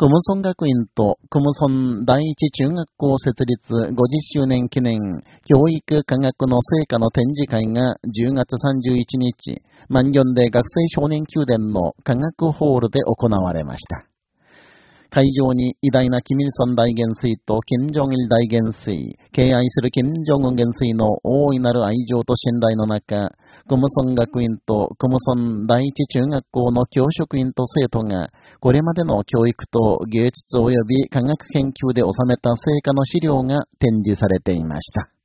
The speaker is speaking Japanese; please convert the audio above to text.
クムソン学院とクムソン第一中学校設立50周年記念教育科学の成果の展示会が10月31日、マンギョンで学生少年宮殿の科学ホールで行われました。会場に偉大なキミルソン大元帥とキム・ジョンイル大元帥、敬愛するキム・ジョンウン元帥の大いなる愛情と信頼の中、クムソン学院とクムソン第一中学校の教職員と生徒が、これまでの教育と芸術及び科学研究で収めた成果の資料が展示されていました。